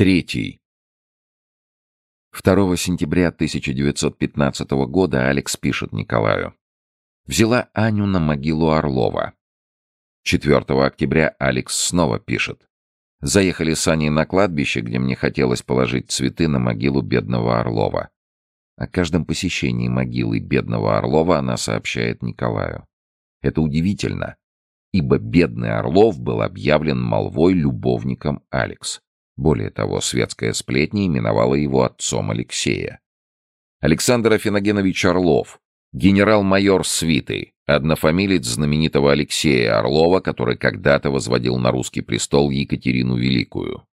Третий. 2 сентября 1915 года Алекс пишет Николаю. Взяла Аню на могилу Орлова. 4 октября Алекс снова пишет. Заехали с Аней на кладбище, где мне хотелось положить цветы на могилу бедного Орлова. О каждом посещении могилы бедного Орлова она сообщает Николаю. Это удивительно, ибо бедный Орлов был объявлен молвой любовником Алекс. Более того, светская сплетня именовала его отцом Алексея. Александр Афиногенович Орлов, генерал-майор свиты, однофамилец знаменитого Алексея Орлова, который когда-то возводил на русский престол Екатерину Великую.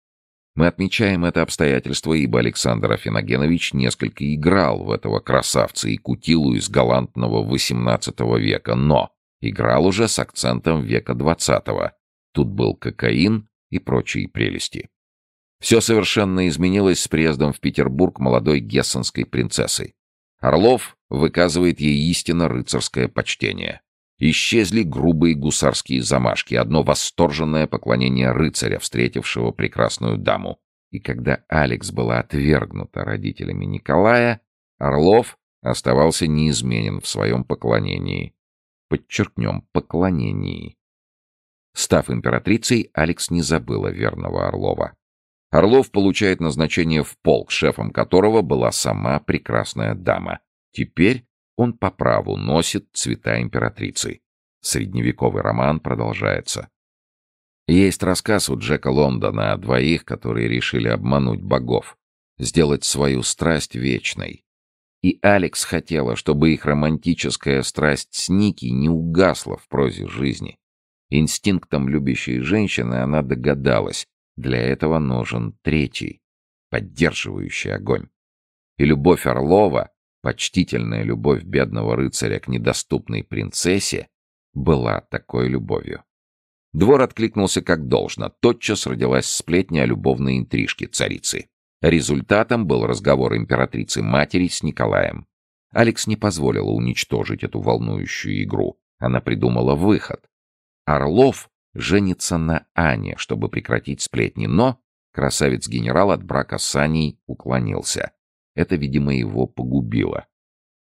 Мы отмечаем это обстоятельство, ибо Александр Афиногенович несколько играл в этого красавца и кутилу из галантного XVIII века, но играл уже с акцентом века XX. Тут был кокаин и прочие прелести. Все совершенно изменилось с приездом в Петербург молодой гессенской принцессы. Орлов выказывает ей истинно рыцарское почтение. Исчезли грубые гусарские замашки, одно восторженное поклонение рыцаря, встретившего прекрасную даму. И когда Алекс была отвергнута родителями Николая, Орлов оставался неизменен в своем поклонении. Подчеркнем, поклонении. Став императрицей, Алекс не забыла верного Орлова. Орлов получает назначение в полк, шефом которого была сама прекрасная дама. Теперь он по праву носит цвета императрицы. Средневековый роман продолжается. Есть рассказ у Джека Лондона о двоих, которые решили обмануть богов, сделать свою страсть вечной. И Алекс хотела, чтобы их романтическая страсть с Ники не угасла в прозе жизни. Инстинктом любящей женщины она догадалась, для этого нужен третий, поддерживающий огонь. И любовь Орлова, почтительная любовь бедного рыцаря к недоступной принцессе, была такой любовью. Двор откликнулся как должно. Тотчас родилась сплетня о любовной интрижке царицы. Результатом был разговор императрицы-матери с Николаем. Алекс не позволила уничтожить эту волнующую игру. Она придумала выход. Орлов женится на Ане, чтобы прекратить сплетни, но красавец-генерал от брака с Аней уклонился. Это, видимо, его погубило.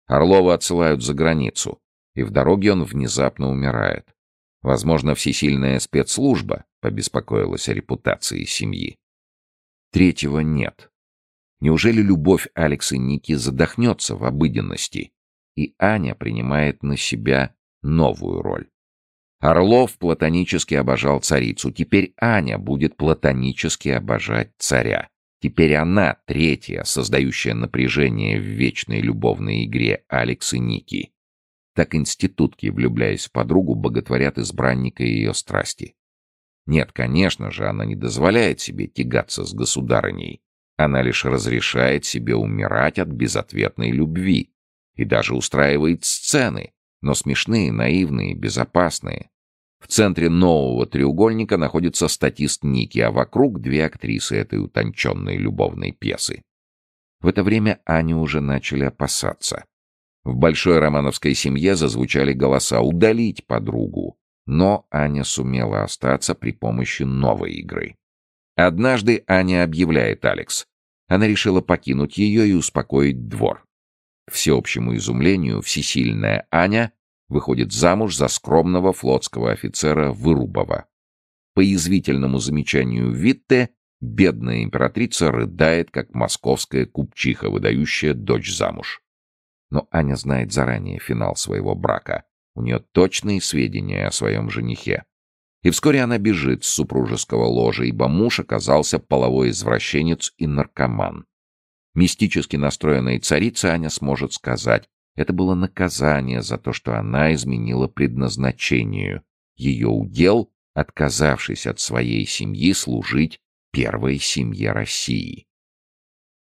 Орлова отсылают за границу, и в дороге он внезапно умирает. Возможно, всесильная спецслужба побеспокоилась о репутации семьи. Третьего нет. Неужели любовь Алекса и Ники задохнется в обыденности, и Аня принимает на себя новую роль? Орлов платонически обожал царицу. Теперь Аня будет платонически обожать царя. Теперь она, третья, создающая напряжение в вечной любовной игре Алекс и Ники. Так институтки, влюбляясь в подругу, боготворят избранника ее страсти. Нет, конечно же, она не дозволяет себе тягаться с государыней. Она лишь разрешает себе умирать от безответной любви. И даже устраивает сцены, но смешные, наивные, безопасные. В центре нового треугольника находится статист Ники, а вокруг две актрисы этой утонченной любовной пьесы. В это время Аню уже начали опасаться. В большой романовской семье зазвучали голоса удалить подругу, но Аня сумела остаться при помощи новой игры. Однажды Аня объявляет Алекс. Она решила покинуть ее и успокоить двор всеобщему изумлению, всесильная Аня выходит замуж за скромного флотского офицера Вырубова. По язвительному замечанию Витте, бедная императрица рыдает, как московская купчиха, выдающая дочь замуж. Но Аня знает заранее финал своего брака. У нее точные сведения о своем женихе. И вскоре она бежит с супружеского ложа, ибо муж оказался половой извращенец и наркоман. Мистически настроенной царице Аня сможет сказать, это было наказание за то, что она изменила предназначению. Ее удел, отказавшись от своей семьи, служить первой семье России.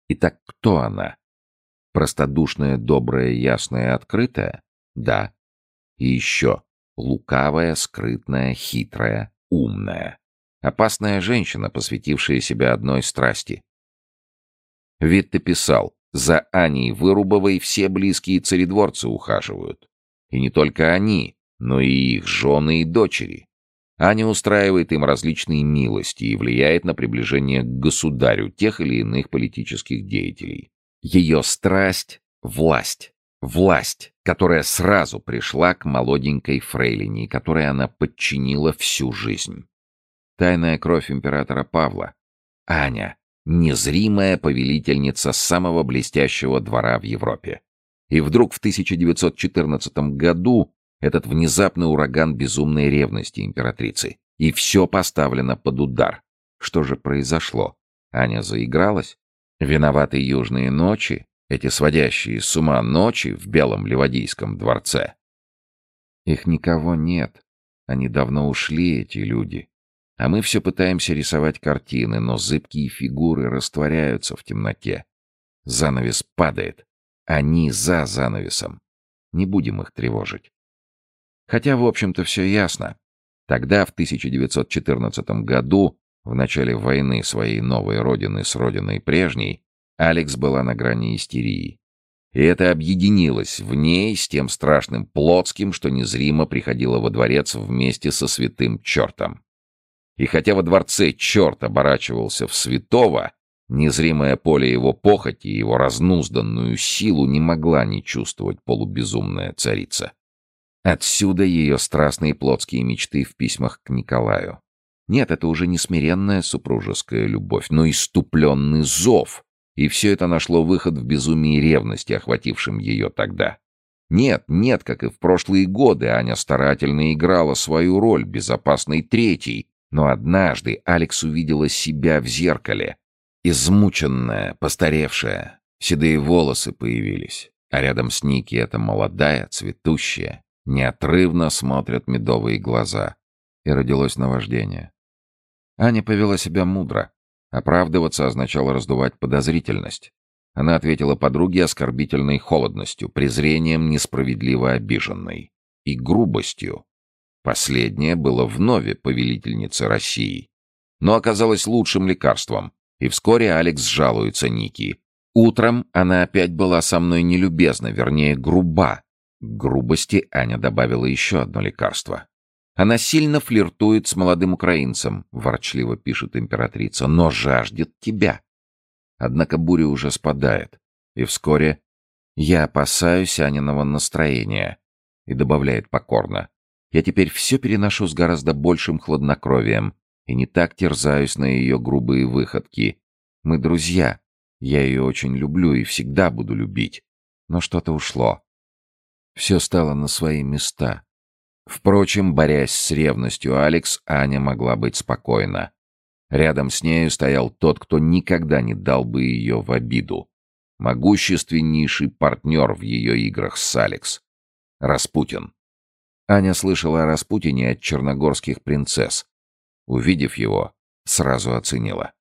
Итак, кто она? Простодушная, добрая, ясная, открытая? Да. И еще лукавая, скрытная, хитрая, умная. Опасная женщина, посвятившая себя одной страсти Витте писал, за Аней Вырубовой все близкие царедворцы ухаживают. И не только они, но и их жены и дочери. Аня устраивает им различные милости и влияет на приближение к государю тех или иных политических деятелей. Ее страсть — власть. Власть, которая сразу пришла к молоденькой фрейлине, которой она подчинила всю жизнь. Тайная кровь императора Павла. Аня — незримая повелительница самого блестящего двора в Европе. И вдруг в 1914 году этот внезапный ураган безумной ревности императрицы. И все поставлено под удар. Что же произошло? Аня заигралась? Виноваты южные ночи? Эти сводящие с ума ночи в Белом Ливадийском дворце? Их никого нет. Они давно ушли, эти люди. А мы все пытаемся рисовать картины, но зыбкие фигуры растворяются в темноте. Занавес падает. Они за занавесом. Не будем их тревожить. Хотя, в общем-то, все ясно. Тогда, в 1914 году, в начале войны своей новой родины с родиной прежней, Алекс была на грани истерии. И это объединилось в ней с тем страшным Плотским, что незримо приходило во дворец вместе со святым чертом. И хотя во дворце черт оборачивался в святого, незримое поле его похоти и его разнузданную силу не могла не чувствовать полубезумная царица. Отсюда ее страстные плотские мечты в письмах к Николаю. Нет, это уже не смиренная супружеская любовь, но иступленный зов. И все это нашло выход в безумии ревности, охватившем ее тогда. Нет, нет, как и в прошлые годы, Аня старательно играла свою роль безопасной третьей, но однажды Алекс увидела себя в зеркале. Измученная, постаревшая, седые волосы появились, а рядом с Ники эта молодая, цветущая, Неотрывно смотрят медовые глаза. И родилось наваждение. Аня повела себя мудро. Оправдываться означало раздувать подозрительность. Она ответила подруге оскорбительной холодностью, презрением несправедливо обиженной и грубостью. Последнее было вновь повелительницей России. Но оказалось лучшим лекарством, и вскоре Алекс жалуется Ники. Утром она опять была со мной нелюбезна, вернее, груба, к грубости Аня добавила еще одно лекарство. Она сильно флиртует с молодым украинцем, ворчливо пишет императрица, но жаждет тебя. Однако буря уже спадает, и вскоре я опасаюсь Аниного настроения, и добавляет покорно. Я теперь все переношу с гораздо большим хладнокровием и не так терзаюсь на ее грубые выходки. Мы друзья, я ее очень люблю и всегда буду любить. Но что-то ушло. Все стало на свои места. Впрочем, борясь с ревностью Алекс, Аня могла быть спокойна. Рядом с нею стоял тот, кто никогда не дал бы ее в обиду. Могущественнейший партнер в ее играх с Алекс. Распутин. Аня слышала о Распутине от черногорских принцесс. Увидев его, сразу оценила.